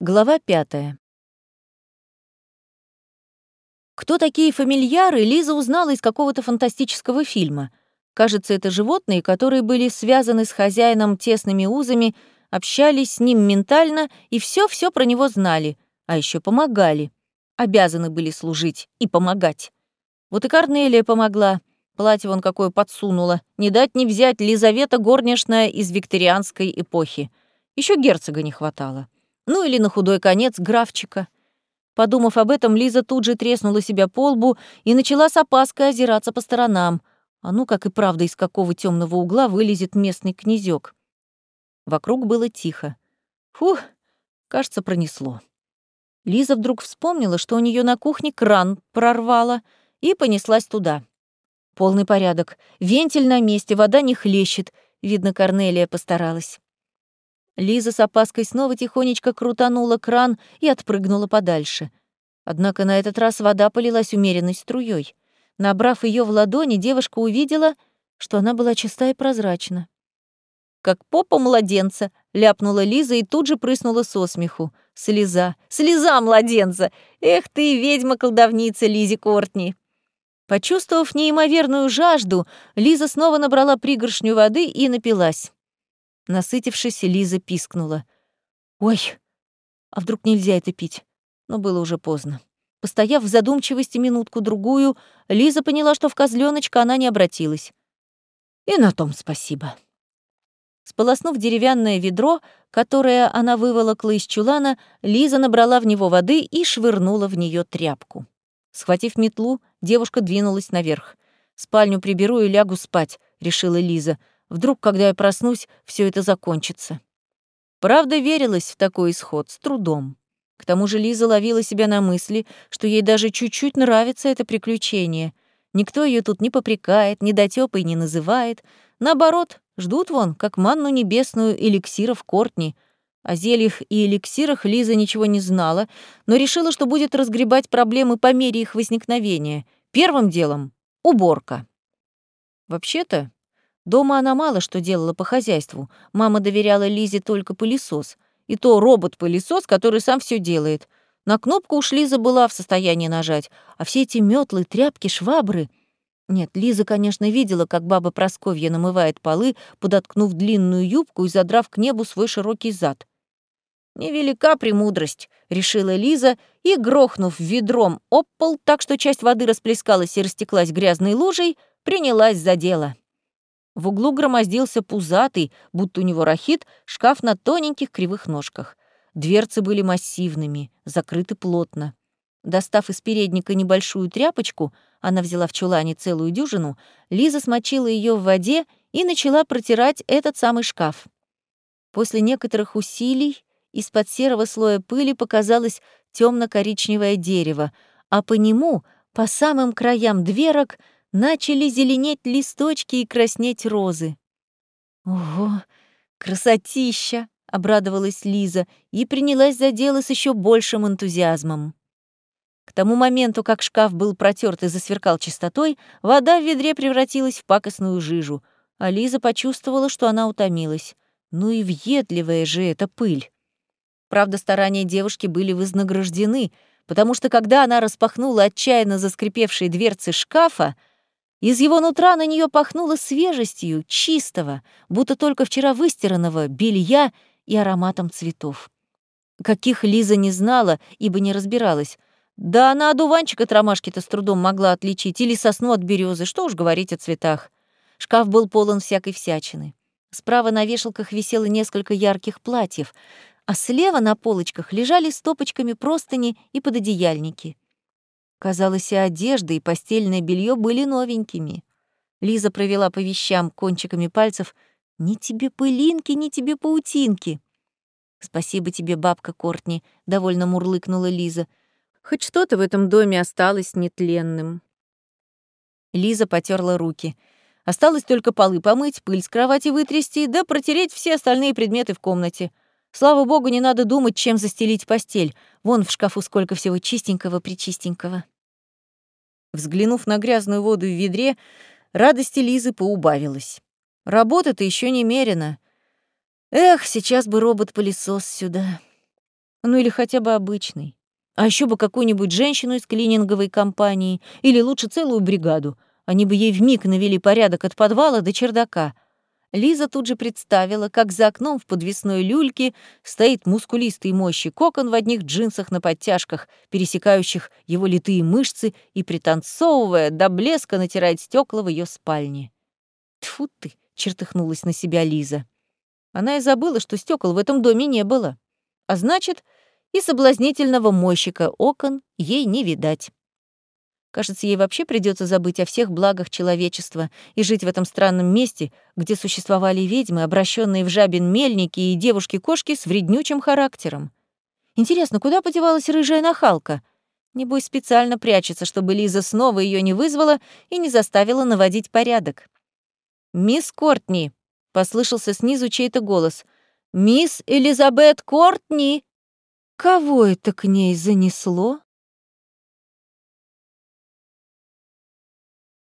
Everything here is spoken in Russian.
Глава пятая. Кто такие фамильяры, Лиза узнала из какого-то фантастического фильма. Кажется, это животные, которые были связаны с хозяином тесными узами, общались с ним ментально и все-все про него знали, а еще помогали. Обязаны были служить и помогать. Вот и Корнелия помогла. Платье вон какое подсунула. Не дать не взять Лизавета горничная из викторианской эпохи. Еще герцога не хватало. Ну или на худой конец графчика. Подумав об этом, Лиза тут же треснула себя по лбу и начала с опаской озираться по сторонам. А ну, как и правда, из какого темного угла вылезет местный князек. Вокруг было тихо. Фух, кажется, пронесло. Лиза вдруг вспомнила, что у нее на кухне кран прорвало, и понеслась туда. Полный порядок. Вентиль на месте, вода не хлещет. Видно, Корнелия постаралась. Лиза с опаской снова тихонечко крутанула кран и отпрыгнула подальше. Однако на этот раз вода полилась умеренной струей. Набрав ее в ладони, девушка увидела, что она была чиста и прозрачна. «Как попа младенца!» — ляпнула Лиза и тут же прыснула со смеху. «Слеза! Слеза младенца! Эх ты, ведьма-колдовница Лизи Кортни!» Почувствовав неимоверную жажду, Лиза снова набрала пригоршню воды и напилась. Насытившись, Лиза пискнула. «Ой, а вдруг нельзя это пить?» Но было уже поздно. Постояв в задумчивости минутку-другую, Лиза поняла, что в козленочка она не обратилась. И на том спасибо. Сполоснув деревянное ведро, которое она выволокла из чулана, Лиза набрала в него воды и швырнула в нее тряпку. Схватив метлу, девушка двинулась наверх. «Спальню приберу и лягу спать», — решила Лиза. «Вдруг, когда я проснусь, все это закончится». Правда, верилась в такой исход с трудом. К тому же Лиза ловила себя на мысли, что ей даже чуть-чуть нравится это приключение. Никто ее тут не попрекает, ни дотёпой не называет. Наоборот, ждут вон, как манну небесную эликсиров Кортни — о зельях и эликсирах Лиза ничего не знала, но решила, что будет разгребать проблемы по мере их возникновения. Первым делом — уборка. Вообще-то, дома она мало что делала по хозяйству. Мама доверяла Лизе только пылесос. И то робот-пылесос, который сам все делает. На кнопку уж Лиза была в состоянии нажать, а все эти метлы, тряпки, швабры... Нет, Лиза, конечно, видела, как баба Просковья намывает полы, подоткнув длинную юбку и задрав к небу свой широкий зад. «Невелика премудрость», — решила Лиза, и, грохнув ведром об пол так, что часть воды расплескалась и растеклась грязной лужей, принялась за дело. В углу громоздился пузатый, будто у него рахит, шкаф на тоненьких кривых ножках. Дверцы были массивными, закрыты плотно. Достав из передника небольшую тряпочку, она взяла в чулане целую дюжину, Лиза смочила ее в воде и начала протирать этот самый шкаф. После некоторых усилий из-под серого слоя пыли показалось темно-коричневое дерево, а по нему, по самым краям дверок, начали зеленеть листочки и краснеть розы. «Ого, красотища!» — обрадовалась Лиза и принялась за дело с еще большим энтузиазмом. К тому моменту, как шкаф был протерт и засверкал чистотой, вода в ведре превратилась в пакостную жижу, а Лиза почувствовала, что она утомилась. Ну и въедливая же эта пыль. Правда, старания девушки были вознаграждены, потому что когда она распахнула отчаянно заскрипевшие дверцы шкафа, из его нутра на нее пахнуло свежестью, чистого, будто только вчера выстиранного белья и ароматом цветов. Каких Лиза не знала, ибо не разбиралась. Да она одуванчик от ромашки-то с трудом могла отличить, или сосну от березы, что уж говорить о цветах. Шкаф был полон всякой всячины. Справа на вешалках висело несколько ярких платьев, а слева на полочках лежали стопочками простыни и пододеяльники. Казалось, и одежда, и постельное белье были новенькими. Лиза провела по вещам кончиками пальцев. «Ни тебе пылинки, ни тебе паутинки!» «Спасибо тебе, бабка Кортни», — довольно мурлыкнула Лиза. «Хоть что-то в этом доме осталось нетленным». Лиза потерла руки. Осталось только полы помыть, пыль с кровати вытрясти, да протереть все остальные предметы в комнате — Слава богу, не надо думать, чем застелить постель. Вон в шкафу сколько всего чистенького-причистенького. Взглянув на грязную воду в ведре, радости Лизы поубавилась. Работа-то еще немерено. Эх, сейчас бы робот-пылесос сюда. Ну или хотя бы обычный. А еще бы какую-нибудь женщину из клининговой компании, или лучше целую бригаду. Они бы ей вмиг навели порядок от подвала до чердака. Лиза тут же представила, как за окном в подвесной люльке стоит мускулистый мощи кокон в одних джинсах на подтяжках, пересекающих его литые мышцы и, пританцовывая, до блеска натирает стекла в ее спальне. Тфу ты, чертыхнулась на себя Лиза. Она и забыла, что стекол в этом доме не было. А значит, и соблазнительного мойщика окон ей не видать. Кажется, ей вообще придется забыть о всех благах человечества и жить в этом странном месте, где существовали ведьмы, обращенные в жабин мельники и девушки-кошки с вреднючим характером. Интересно, куда подевалась рыжая нахалка? Небось, специально прячется, чтобы Лиза снова ее не вызвала и не заставила наводить порядок. «Мисс Кортни!» — послышался снизу чей-то голос. «Мисс Элизабет Кортни!» Кого это к ней занесло?